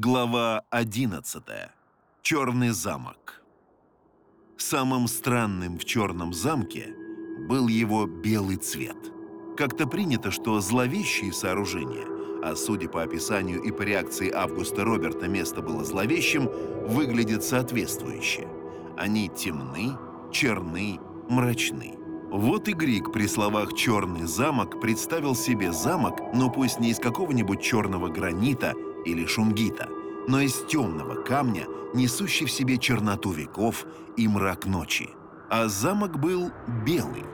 Глава 11. Черный замок. Самым странным в черном замке был его белый цвет. Как-то принято, что зловещие сооружения, а судя по описанию и по реакции Августа Роберта место было зловещим, выглядят соответствующе. Они темны, черны, мрачны. Вот и Грик при словах «черный замок» представил себе замок, но пусть не из какого-нибудь черного гранита или шунгита, но из темного камня, несущий в себе черноту веков и мрак ночи. А замок был белый.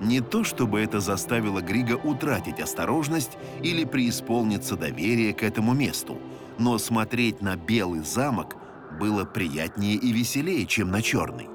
Не то чтобы это заставило Грига утратить осторожность или преисполниться доверие к этому месту, но смотреть на белый замок было приятнее и веселее, чем на черный.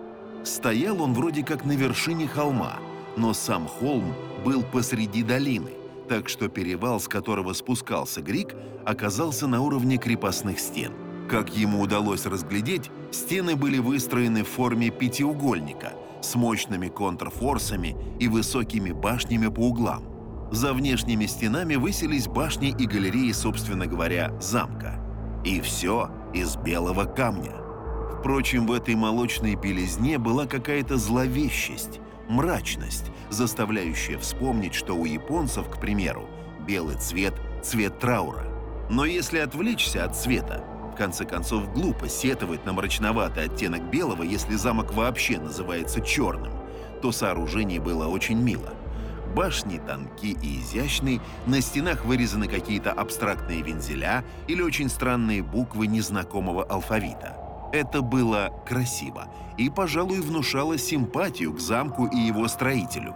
Стоял он вроде как на вершине холма, но сам холм был посреди долины, так что перевал, с которого спускался Грик, оказался на уровне крепостных стен. Как ему удалось разглядеть, стены были выстроены в форме пятиугольника с мощными контрфорсами и высокими башнями по углам. За внешними стенами высились башни и галереи, собственно говоря, замка. И все из белого камня. Впрочем, в этой молочной белизне была какая-то зловещесть, мрачность, заставляющая вспомнить, что у японцев, к примеру, белый цвет – цвет траура. Но если отвлечься от цвета, в конце концов, глупо сетовать на мрачноватый оттенок белого, если замок вообще называется черным, то сооружение было очень мило. Башни тонки и изящные, на стенах вырезаны какие-то абстрактные вензеля или очень странные буквы незнакомого алфавита – это было красиво и, пожалуй, внушало симпатию к замку и его строителю.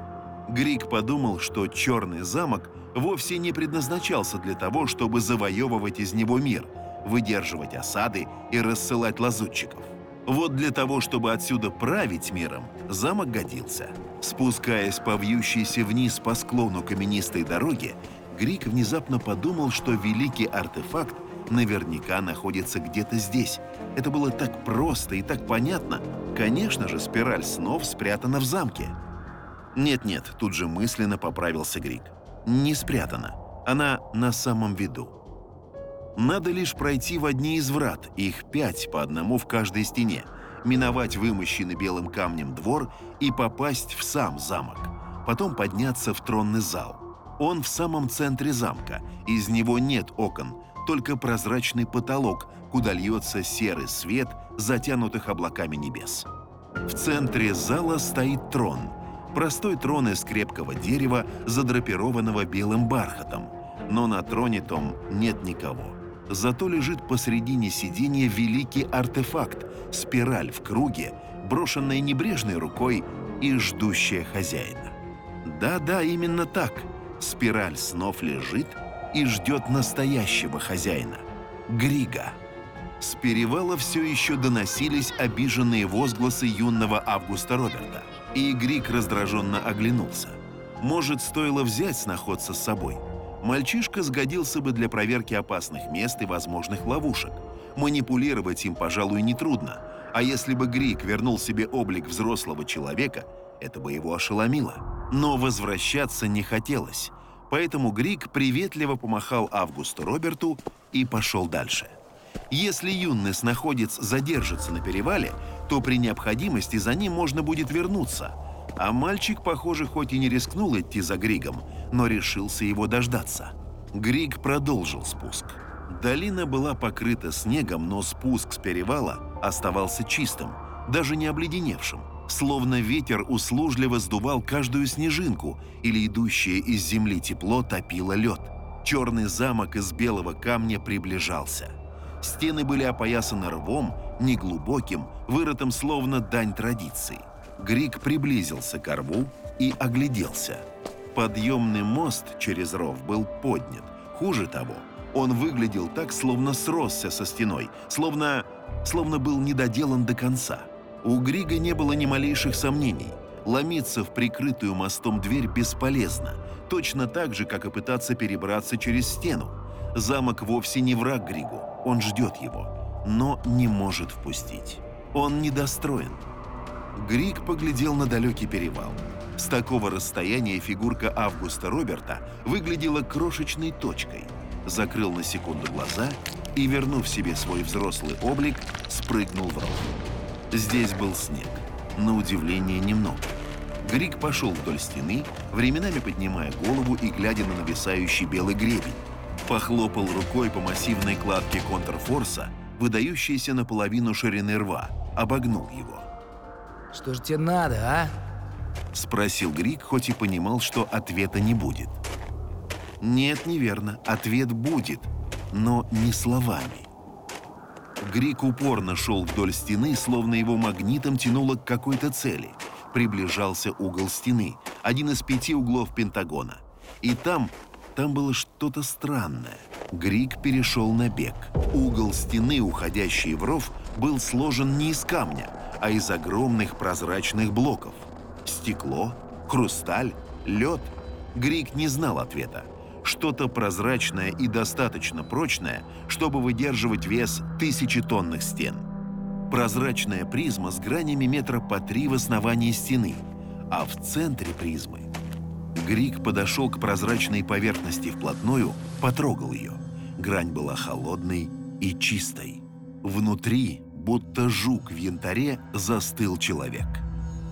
Грик подумал, что черный замок вовсе не предназначался для того, чтобы завоевывать из него мир, выдерживать осады и рассылать лазутчиков. Вот для того, чтобы отсюда править миром, замок годился. Спускаясь по вьющейся вниз по склону каменистой дороги, Грик внезапно подумал, что великий артефакт наверняка находится где-то здесь. Это было так просто и так понятно. Конечно же, спираль снов спрятана в замке. Нет-нет, тут же мысленно поправился Грик. Не спрятана. Она на самом виду. Надо лишь пройти в одни из врат, их пять по одному в каждой стене, миновать вымощенный белым камнем двор и попасть в сам замок. Потом подняться в тронный зал. Он в самом центре замка, из него нет окон, только прозрачный потолок, куда льется серый свет затянутых облаками небес. В центре зала стоит трон. Простой трон из крепкого дерева, задрапированного белым бархатом. Но на троне том нет никого. Зато лежит посредине сиденья великий артефакт – спираль в круге, брошенная небрежной рукой и ждущая хозяина. Да-да, именно так. Спираль снов лежит – и ждет настоящего хозяина – Грига. С перевала все еще доносились обиженные возгласы юного Августа Роберта, и Григ раздраженно оглянулся. Может, стоило взять сноходца с собой? Мальчишка сгодился бы для проверки опасных мест и возможных ловушек. Манипулировать им, пожалуй, нетрудно. А если бы Грик вернул себе облик взрослого человека, это бы его ошеломило. Но возвращаться не хотелось поэтому Грик приветливо помахал Августу Роберту и пошел дальше. Если юный находец задержится на перевале, то при необходимости за ним можно будет вернуться, а мальчик, похоже, хоть и не рискнул идти за Григом, но решился его дождаться. Григ продолжил спуск. Долина была покрыта снегом, но спуск с перевала оставался чистым, даже не обледеневшим. Словно ветер услужливо сдувал каждую снежинку или идущее из земли тепло топило лед. Черный замок из белого камня приближался. Стены были опоясаны рвом, неглубоким, вырытым словно дань традиции. Грик приблизился к рву и огляделся. Подъемный мост через ров был поднят. Хуже того, он выглядел так, словно сросся со стеной, словно, словно был недоделан до конца. У Грига не было ни малейших сомнений. Ломиться в прикрытую мостом дверь бесполезно, точно так же, как и пытаться перебраться через стену. Замок вовсе не враг Григу, он ждет его, но не может впустить. Он недостроен. Григ поглядел на далекий перевал. С такого расстояния фигурка Августа Роберта выглядела крошечной точкой. закрыл на секунду глаза и, вернув себе свой взрослый облик, спрыгнул в ров. Здесь был снег, на удивление немного. Грик пошел вдоль стены, временами поднимая голову и глядя на нависающий белый гребень. Похлопал рукой по массивной кладке контрфорса, выдающейся наполовину ширины рва, обогнул его. Что же тебе надо, а? Спросил Грик, хоть и понимал, что ответа не будет. Нет, неверно, ответ будет, но не словами. Грик упорно шел вдоль стены, словно его магнитом тянуло к какой-то цели. Приближался угол стены, один из пяти углов Пентагона. И там, там было что-то странное. Грик перешел на бег. Угол стены, уходящий в ров, был сложен не из камня, а из огромных прозрачных блоков. Стекло, хрусталь, лед. Грик не знал ответа что-то прозрачное и достаточно прочное, чтобы выдерживать вес тысячетонных стен. Прозрачная призма с гранями метра по три в основании стены, а в центре призмы Грик подошел к прозрачной поверхности вплотную, потрогал ее. Грань была холодной и чистой. Внутри, будто жук в янтаре, застыл человек.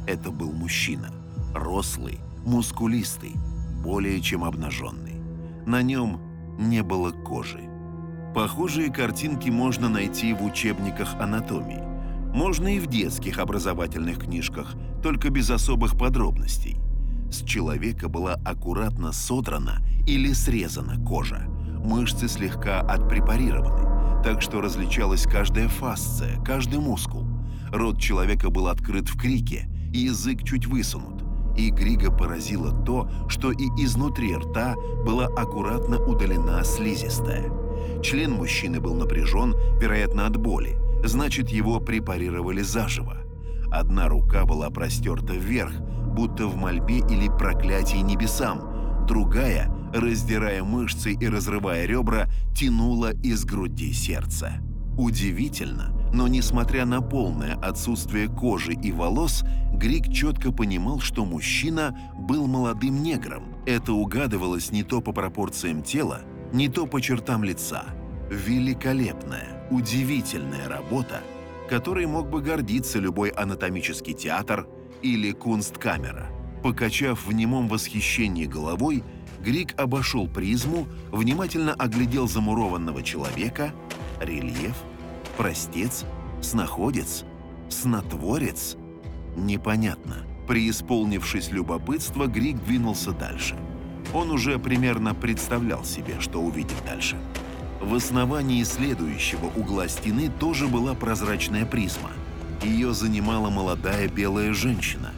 Это был мужчина. Рослый, мускулистый, более чем обнаженный. На нем не было кожи. Похожие картинки можно найти в учебниках анатомии. Можно и в детских образовательных книжках, только без особых подробностей. С человека была аккуратно содрана или срезана кожа. Мышцы слегка отпрепарированы, так что различалась каждая фасция, каждый мускул. Рот человека был открыт в крике, язык чуть высунут и Грига поразило то, что и изнутри рта была аккуратно удалена слизистая. Член мужчины был напряжен, вероятно, от боли, значит, его препарировали заживо. Одна рука была простерта вверх, будто в мольбе или проклятии небесам, другая, раздирая мышцы и разрывая ребра, тянула из груди сердце. Удивительно, но несмотря на полное отсутствие кожи и волос, Грик четко понимал, что мужчина был молодым негром. Это угадывалось не то по пропорциям тела, не то по чертам лица. Великолепная, удивительная работа, которой мог бы гордиться любой анатомический театр или кунсткамера. Покачав в немом восхищении головой, Грик обошел призму, внимательно оглядел замурованного человека, рельеф, простец, снаходец, снотворец – непонятно. Преисполнившись любопытства, Грик двинулся дальше. Он уже примерно представлял себе, что увидит дальше. В основании следующего угла стены тоже была прозрачная призма. Ее занимала молодая белая женщина.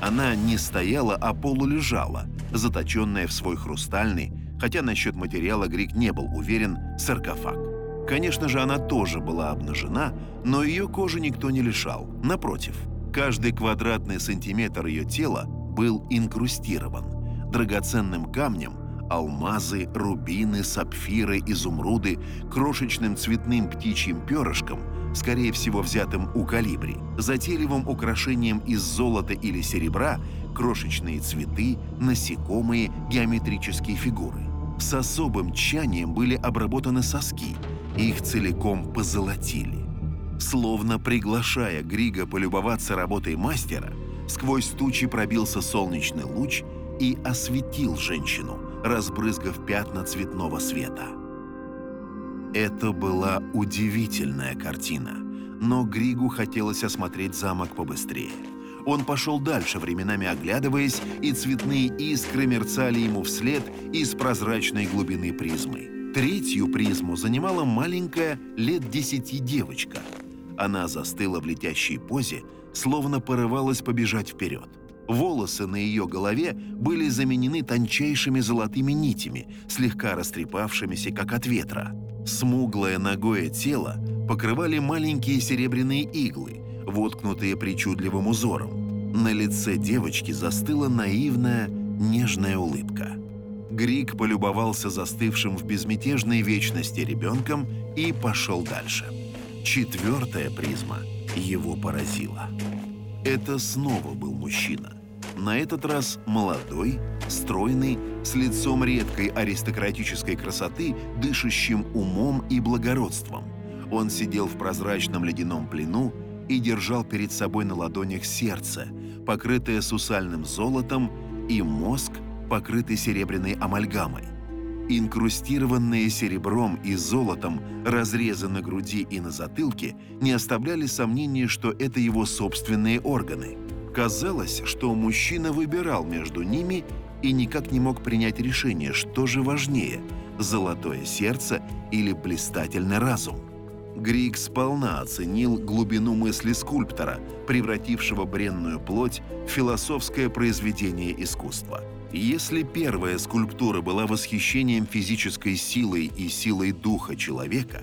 Она не стояла, а полулежала, заточенная в свой хрустальный, хотя насчет материала Грик не был уверен, саркофаг. Конечно же, она тоже была обнажена, но ее кожи никто не лишал. Напротив, Каждый квадратный сантиметр ее тела был инкрустирован драгоценным камнем, алмазы, рубины, сапфиры, изумруды, крошечным цветным птичьим перышком, скорее всего взятым у калибри, затейливым украшением из золота или серебра, крошечные цветы, насекомые, геометрические фигуры. С особым тщанием были обработаны соски, их целиком позолотили. Словно приглашая Грига полюбоваться работой мастера, сквозь тучи пробился солнечный луч и осветил женщину, разбрызгав пятна цветного света. Это была удивительная картина, но Григу хотелось осмотреть замок побыстрее. Он пошел дальше, временами оглядываясь, и цветные искры мерцали ему вслед из прозрачной глубины призмы. Третью призму занимала маленькая лет десяти девочка – она застыла в летящей позе, словно порывалась побежать вперед. Волосы на ее голове были заменены тончайшими золотыми нитями, слегка растрепавшимися, как от ветра. Смуглое ногое тело покрывали маленькие серебряные иглы, воткнутые причудливым узором. На лице девочки застыла наивная, нежная улыбка. Грик полюбовался застывшим в безмятежной вечности ребенком и пошел дальше. Четвертая призма его поразила. Это снова был мужчина. На этот раз молодой, стройный, с лицом редкой аристократической красоты, дышащим умом и благородством. Он сидел в прозрачном ледяном плену и держал перед собой на ладонях сердце, покрытое сусальным золотом, и мозг, покрытый серебряной амальгамой. Инкрустированные серебром и золотом разрезы на груди и на затылке не оставляли сомнения, что это его собственные органы. Казалось, что мужчина выбирал между ними и никак не мог принять решение, что же важнее – золотое сердце или блистательный разум. Грик сполна оценил глубину мысли скульптора, превратившего бренную плоть в философское произведение искусства – если первая скульптура была восхищением физической силой и силой духа человека,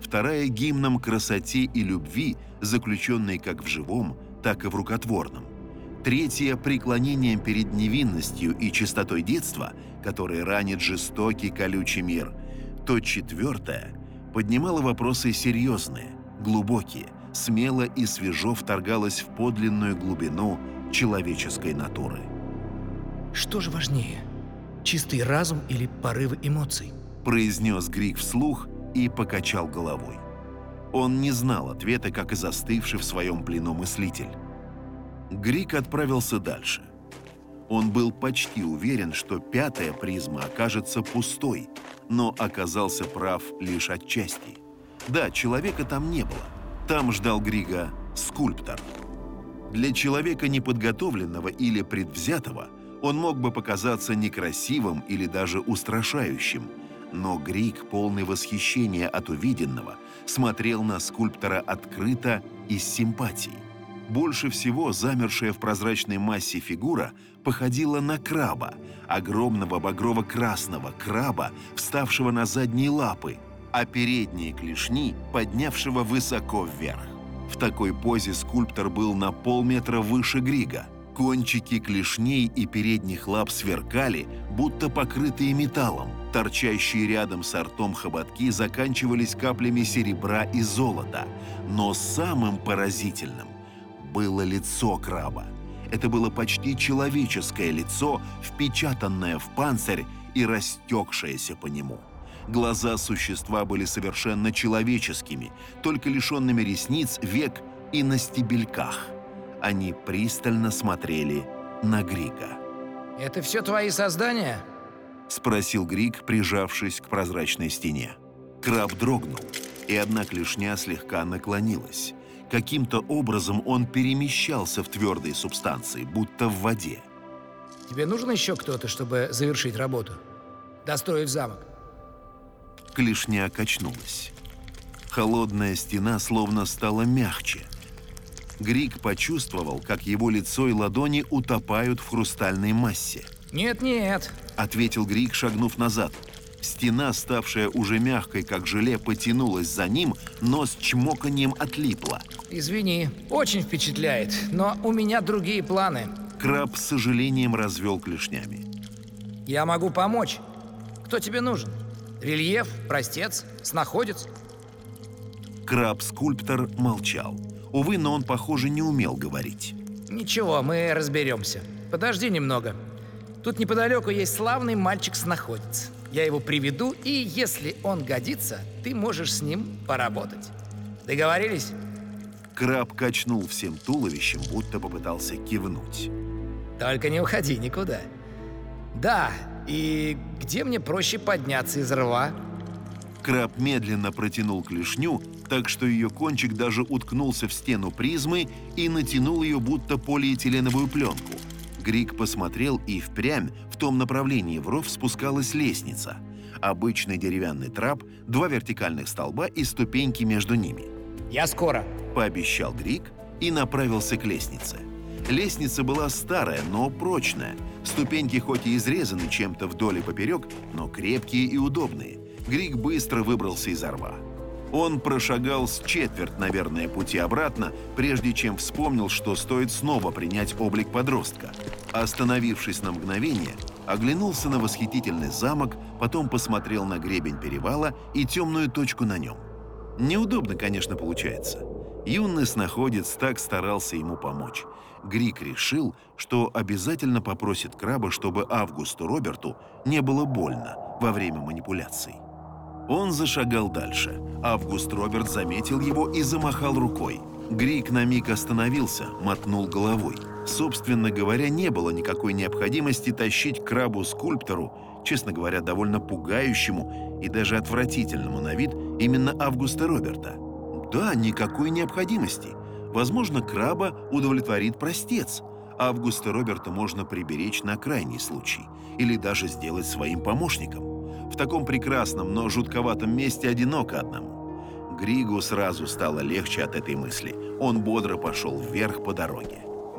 вторая — гимном красоте и любви, заключенной как в живом, так и в рукотворном, третья — преклонением перед невинностью и чистотой детства, которая ранит жестокий колючий мир, то четвертая поднимала вопросы серьезные, глубокие, смело и свежо вторгалась в подлинную глубину человеческой натуры. Что же важнее, чистый разум или порывы эмоций? Произнес Грик вслух и покачал головой. Он не знал ответа, как и застывший в своем плену мыслитель. Грик отправился дальше. Он был почти уверен, что пятая призма окажется пустой, но оказался прав лишь отчасти. Да, человека там не было. Там ждал Грига скульптор. Для человека неподготовленного или предвзятого – он мог бы показаться некрасивым или даже устрашающим, но Грик, полный восхищения от увиденного, смотрел на скульптора открыто и с симпатией. Больше всего замершая в прозрачной массе фигура походила на краба, огромного багрово-красного краба, вставшего на задние лапы, а передние клешни поднявшего высоко вверх. В такой позе скульптор был на полметра выше Грига – Кончики клешней и передних лап сверкали, будто покрытые металлом. Торчащие рядом с ртом хоботки заканчивались каплями серебра и золота. Но самым поразительным было лицо краба. Это было почти человеческое лицо, впечатанное в панцирь и растекшееся по нему. Глаза существа были совершенно человеческими, только лишенными ресниц, век и на стебельках – они пристально смотрели на Грига. «Это все твои создания?» — спросил Григ, прижавшись к прозрачной стене. Краб дрогнул, и одна клешня слегка наклонилась. Каким-то образом он перемещался в твердой субстанции, будто в воде. «Тебе нужен еще кто-то, чтобы завершить работу? Достроить замок?» Клешня качнулась. Холодная стена словно стала мягче — Грик почувствовал, как его лицо и ладони утопают в хрустальной массе. «Нет-нет», — ответил Грик, шагнув назад. Стена, ставшая уже мягкой, как желе, потянулась за ним, но с чмоканием отлипла. «Извини, очень впечатляет, но у меня другие планы». Краб с сожалением развел клешнями. «Я могу помочь. Кто тебе нужен? Рельеф, простец, снаходец?» Краб-скульптор молчал. Увы, но он, похоже, не умел говорить. Ничего, мы разберемся. Подожди немного. Тут неподалеку есть славный мальчик-снаходец. Я его приведу, и если он годится, ты можешь с ним поработать. Договорились? Краб качнул всем туловищем, будто попытался кивнуть. Только не уходи никуда. Да, и где мне проще подняться из рва? Краб медленно протянул клешню, так что ее кончик даже уткнулся в стену призмы и натянул ее будто полиэтиленовую пленку. Грик посмотрел, и впрямь в том направлении в ров спускалась лестница. Обычный деревянный трап, два вертикальных столба и ступеньки между ними. «Я скоро», — пообещал Грик и направился к лестнице. Лестница была старая, но прочная. Ступеньки хоть и изрезаны чем-то вдоль и поперек, но крепкие и удобные. Грик быстро выбрался из рва. Он прошагал с четверть, наверное, пути обратно, прежде чем вспомнил, что стоит снова принять облик подростка. Остановившись на мгновение, оглянулся на восхитительный замок, потом посмотрел на гребень перевала и темную точку на нем. Неудобно, конечно, получается. Юный снаходец так старался ему помочь. Грик решил, что обязательно попросит краба, чтобы Августу Роберту не было больно во время манипуляций. Он зашагал дальше. Август Роберт заметил его и замахал рукой. Грик на миг остановился, мотнул головой. Собственно говоря, не было никакой необходимости тащить крабу-скульптору, честно говоря, довольно пугающему и даже отвратительному на вид именно Августа Роберта. Да, никакой необходимости. Возможно, краба удовлетворит простец. Августа Роберта можно приберечь на крайний случай или даже сделать своим помощником. В таком прекрасном, но жутковатом месте одиноко одному. Григу сразу стало легче от этой мысли. Он бодро пошел вверх по дороге.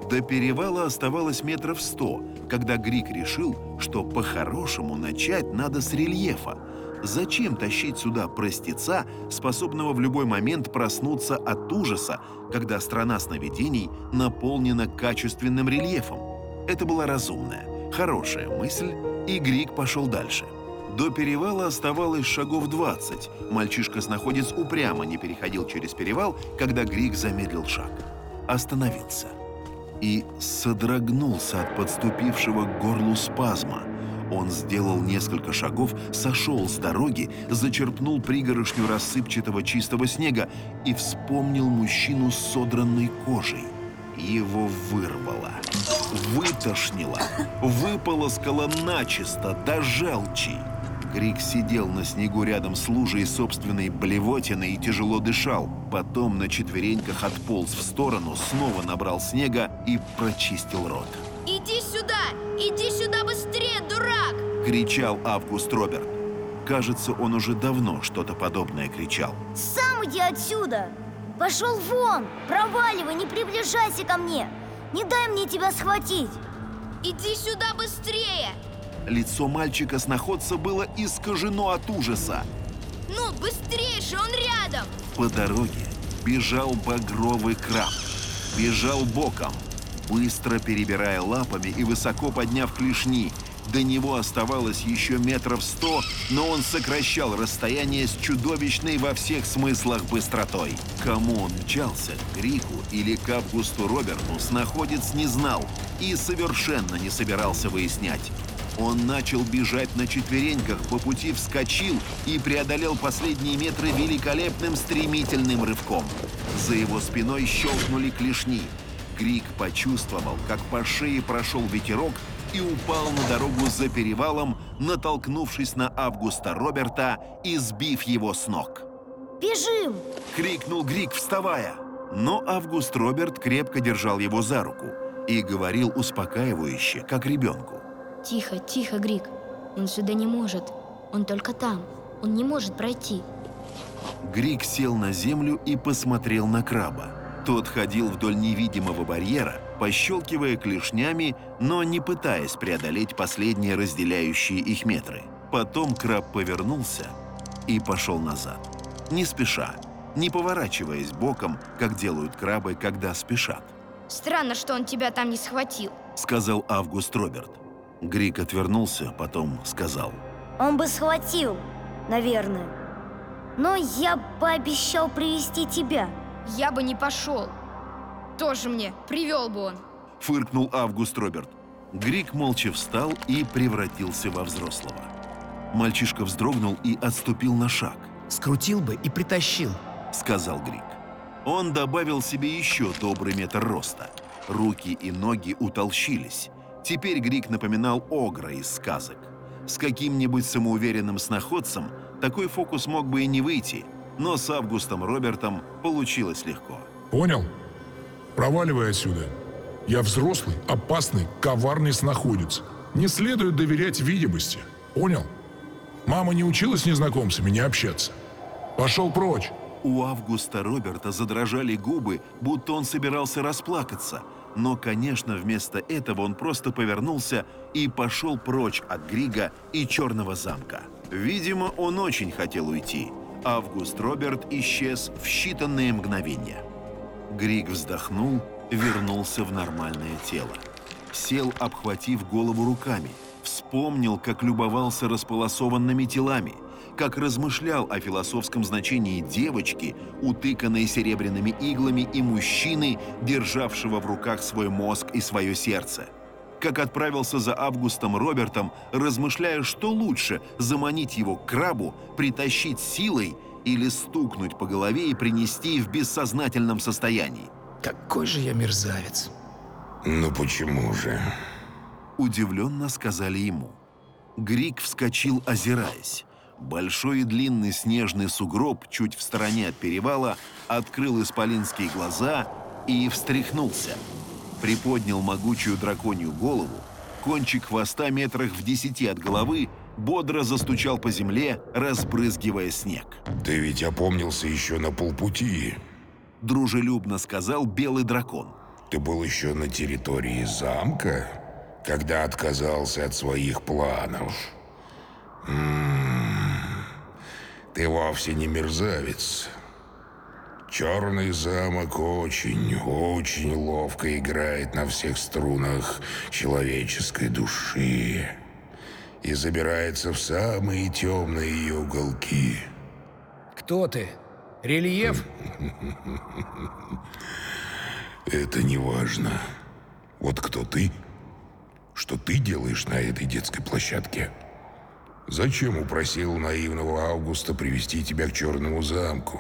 До перевала оставалось метров сто, когда Грик решил, что по-хорошему начать надо с рельефа. Зачем тащить сюда простеца, способного в любой момент проснуться от ужаса, когда страна сновидений наполнена качественным рельефом? Это была разумная, хорошая мысль, и Грик пошел дальше. До перевала оставалось шагов 20. Мальчишка-снаходец упрямо не переходил через перевал, когда Грик замедлил шаг. Остановился. И содрогнулся от подступившего к горлу спазма. Он сделал несколько шагов, сошел с дороги, зачерпнул пригорошню рассыпчатого чистого снега и вспомнил мужчину с содранной кожей. Его вырвало, вытошнило, выполоскало начисто до желчи. Грик сидел на снегу рядом с лужей собственной блевотины и тяжело дышал. Потом на четвереньках отполз в сторону, снова набрал снега и прочистил рот. Иди сюда! Иди сюда быстрее, дурак! Кричал Август Роберт. Кажется, он уже давно что-то подобное кричал. Сам иди отсюда! Пошел вон! Проваливай, не приближайся ко мне! Не дай мне тебя схватить! Иди сюда быстрее! Лицо мальчика-снаходца было искажено от ужаса. Ну, быстрее же, он рядом! По дороге бежал багровый краб. Бежал боком, быстро перебирая лапами и высоко подняв клешни. До него оставалось еще метров сто, но он сокращал расстояние с чудовищной во всех смыслах быстротой. Кому он мчался, Грику или к Августу Роберту, снаходец не знал и совершенно не собирался выяснять. Он начал бежать на четвереньках, по пути вскочил и преодолел последние метры великолепным стремительным рывком. За его спиной щелкнули клешни. Грик почувствовал, как по шее прошел ветерок и упал на дорогу за перевалом, натолкнувшись на Августа Роберта и сбив его с ног. Бежим! — крикнул Грик, вставая. Но Август Роберт крепко держал его за руку и говорил успокаивающе, как ребенку. Тихо, тихо, Грик. Он сюда не может. Он только там. Он не может пройти. Грик сел на землю и посмотрел на краба. Тот ходил вдоль невидимого барьера, пощелкивая клешнями, но не пытаясь преодолеть последние разделяющие их метры. Потом краб повернулся и пошел назад. Не спеша, не поворачиваясь боком, как делают крабы, когда спешат. Странно, что он тебя там не схватил. Сказал Август Роберт. Грик отвернулся, потом сказал. Он бы схватил, наверное. Но я пообещал привести тебя. Я бы не пошел. Тоже мне, привел бы он. Фыркнул Август Роберт. Грик молча встал и превратился во взрослого. Мальчишка вздрогнул и отступил на шаг. Скрутил бы и притащил. Сказал Грик. Он добавил себе еще добрый метр роста. Руки и ноги утолщились. Теперь Грик напоминал Огра из сказок. С каким-нибудь самоуверенным сноходцем такой фокус мог бы и не выйти, но с Августом Робертом получилось легко. Понял? Проваливай отсюда. Я взрослый, опасный, коварный снаходец. Не следует доверять видимости. Понял? Мама не учила с незнакомцами не общаться. Пошел прочь. У Августа Роберта задрожали губы, будто он собирался расплакаться – но, конечно, вместо этого он просто повернулся и пошел прочь от Грига и Черного замка. Видимо, он очень хотел уйти. Август Роберт исчез в считанные мгновения. Григ вздохнул, вернулся в нормальное тело. Сел, обхватив голову руками. Вспомнил, как любовался располосованными телами, как размышлял о философском значении девочки, утыканной серебряными иглами, и мужчины, державшего в руках свой мозг и свое сердце. Как отправился за Августом Робертом, размышляя, что лучше – заманить его к крабу, притащить силой или стукнуть по голове и принести в бессознательном состоянии. Какой же я мерзавец. Ну почему же? Удивленно сказали ему. Грик вскочил, озираясь. Большой и длинный снежный сугроб чуть в стороне от перевала открыл исполинские глаза и встряхнулся. Приподнял могучую драконью голову, кончик хвоста метрах в десяти от головы бодро застучал по земле, разбрызгивая снег. Ты ведь опомнился еще на полпути. Дружелюбно сказал белый дракон. Ты был еще на территории замка, когда отказался от своих планов. М-м-м. Ты вовсе не мерзавец. Черный замок очень, очень ловко играет на всех струнах человеческой души и забирается в самые темные ее уголки. Кто ты? Рельеф? Это не важно. Вот кто ты? Что ты делаешь на этой детской площадке? Зачем упросил наивного Августа привести тебя к Черному замку?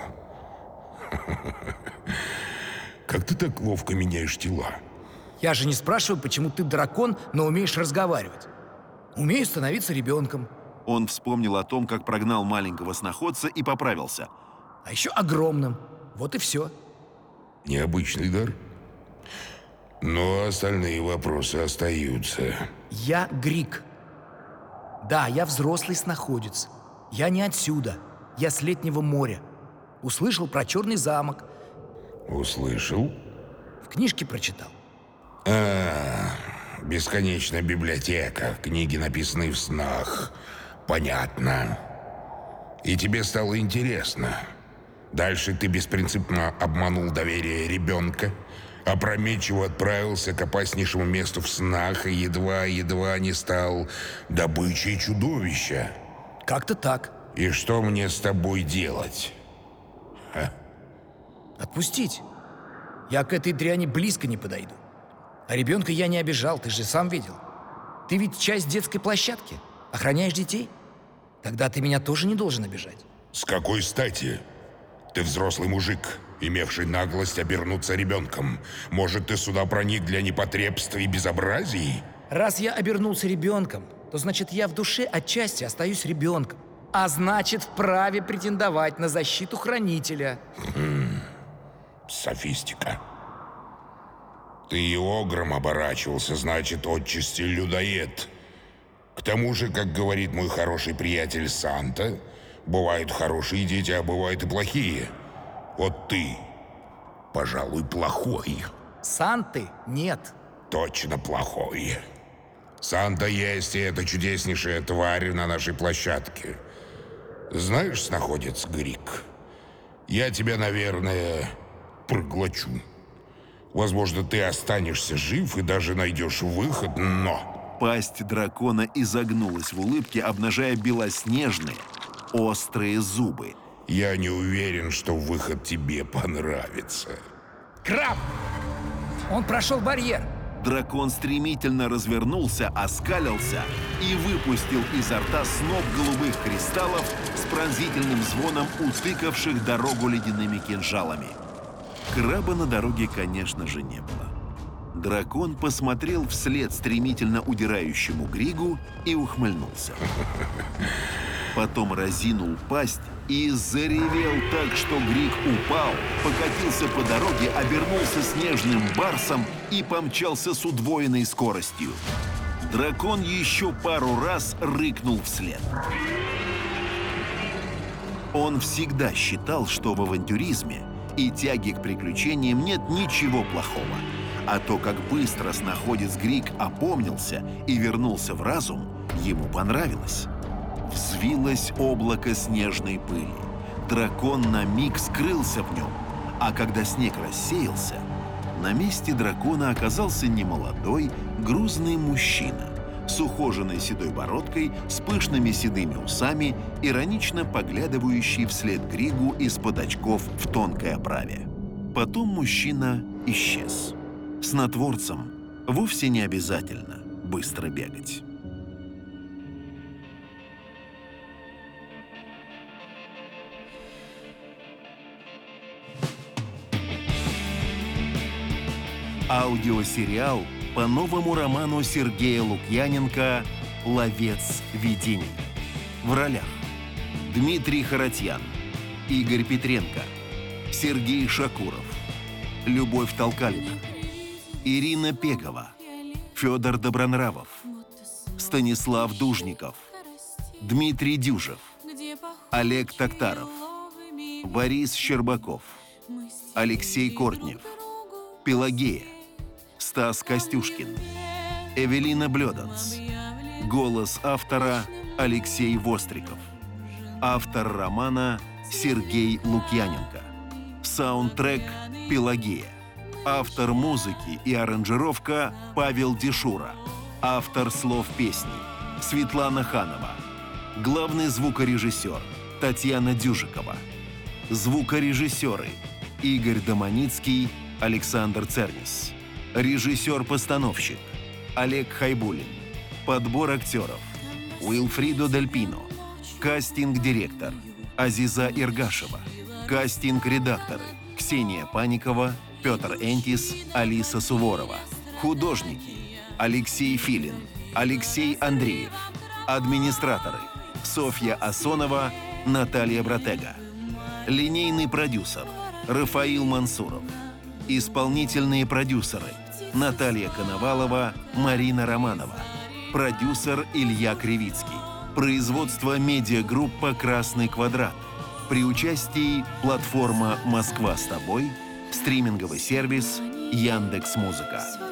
Как ты так ловко меняешь тела? Я же не спрашиваю, почему ты дракон, но умеешь разговаривать. Умею становиться ребенком. Он вспомнил о том, как прогнал маленького сноходца и поправился. А еще огромным. Вот и все. Необычный дар. Но остальные вопросы остаются. Я Грик. Да, я взрослый снаходец. Я не отсюда. Я с летнего моря. Услышал про черный замок. Услышал? В книжке прочитал. А, бесконечная библиотека. Книги написаны в снах. Понятно. И тебе стало интересно. Дальше ты беспринципно обманул доверие ребенка, опрометчиво отправился к опаснейшему месту в снах и едва-едва не стал добычей чудовища. Как-то так. И что мне с тобой делать? Отпустить. Я к этой дряни близко не подойду. А ребенка я не обижал, ты же сам видел. Ты ведь часть детской площадки. Охраняешь детей. Тогда ты меня тоже не должен обижать. С какой стати? Ты взрослый мужик, имевший наглость обернуться ребенком. Может, ты сюда проник для непотребств и безобразий? Раз я обернулся ребенком, то значит я в душе отчасти остаюсь ребенком. А значит, вправе претендовать на защиту хранителя. Софистика. Ты и огром оборачивался, значит, отчасти людоед. К тому же, как говорит мой хороший приятель Санта, бывают хорошие дети, а бывают и плохие. Вот ты, пожалуй, плохой. Санты нет. Точно плохой. Санта есть, и это чудеснейшая тварь на нашей площадке. Знаешь, снаходец Грик, я тебя, наверное, проглочу. Возможно, ты останешься жив и даже найдешь выход, но... Пасть дракона изогнулась в улыбке, обнажая белоснежные, острые зубы. Я не уверен, что выход тебе понравится. Краб! Он прошел барьер. Дракон стремительно развернулся, оскалился и выпустил изо рта сноп голубых кристаллов с пронзительным звоном утыкавших дорогу ледяными кинжалами. Краба на дороге, конечно же, не было. Дракон посмотрел вслед стремительно удирающему Григу и ухмыльнулся. Потом разинул пасть и заревел так, что Григ упал, покатился по дороге, обернулся снежным барсом и помчался с удвоенной скоростью. Дракон еще пару раз рыкнул вслед. Он всегда считал, что в авантюризме и тяге к приключениям нет ничего плохого. А то, как быстро снаходец Грик опомнился и вернулся в разум, ему понравилось. Взвилось облако снежной пыли. Дракон на миг скрылся в нем, а когда снег рассеялся, на месте дракона оказался немолодой, грузный мужчина с ухоженной седой бородкой, с пышными седыми усами, иронично поглядывающий вслед Григу из-под очков в тонкой оправе. Потом мужчина исчез. С натворцем вовсе не обязательно быстро бегать. Аудиосериал по новому роману Сергея Лукьяненко «Ловец видений». В ролях Дмитрий Харатьян, Игорь Петренко, Сергей Шакуров, Любовь Толкалина, Ирина Пегова, Федор Добронравов, Станислав Дужников, Дмитрий Дюжев, Олег Токтаров, Борис Щербаков, Алексей Кортнев, Пелагея, Стас Костюшкин, Эвелина Блёданс. Голос автора Алексей Востриков. Автор романа Сергей Лукьяненко. Саундтрек Пелагея. Автор музыки и аранжировка Павел Дешура. Автор слов песни Светлана Ханова. Главный звукорежиссер Татьяна Дюжикова. Звукорежиссеры Игорь Доманицкий, Александр Цернис. Режиссер-постановщик Олег Хайбулин. Подбор актеров Уилфридо Дельпино. Кастинг-директор Азиза Иргашева. Кастинг-редакторы Ксения Паникова, Петр Энтис, Алиса Суворова. Художники Алексей Филин, Алексей Андреев. Администраторы Софья Асонова, Наталья Братега. Линейный продюсер Рафаил Мансуров. Исполнительные продюсеры Наталья Коновалова, Марина Романова. Продюсер Илья Кривицкий. Производство медиагруппа «Красный квадрат». При участии платформа «Москва с тобой», стриминговый сервис Яндекс.Музыка.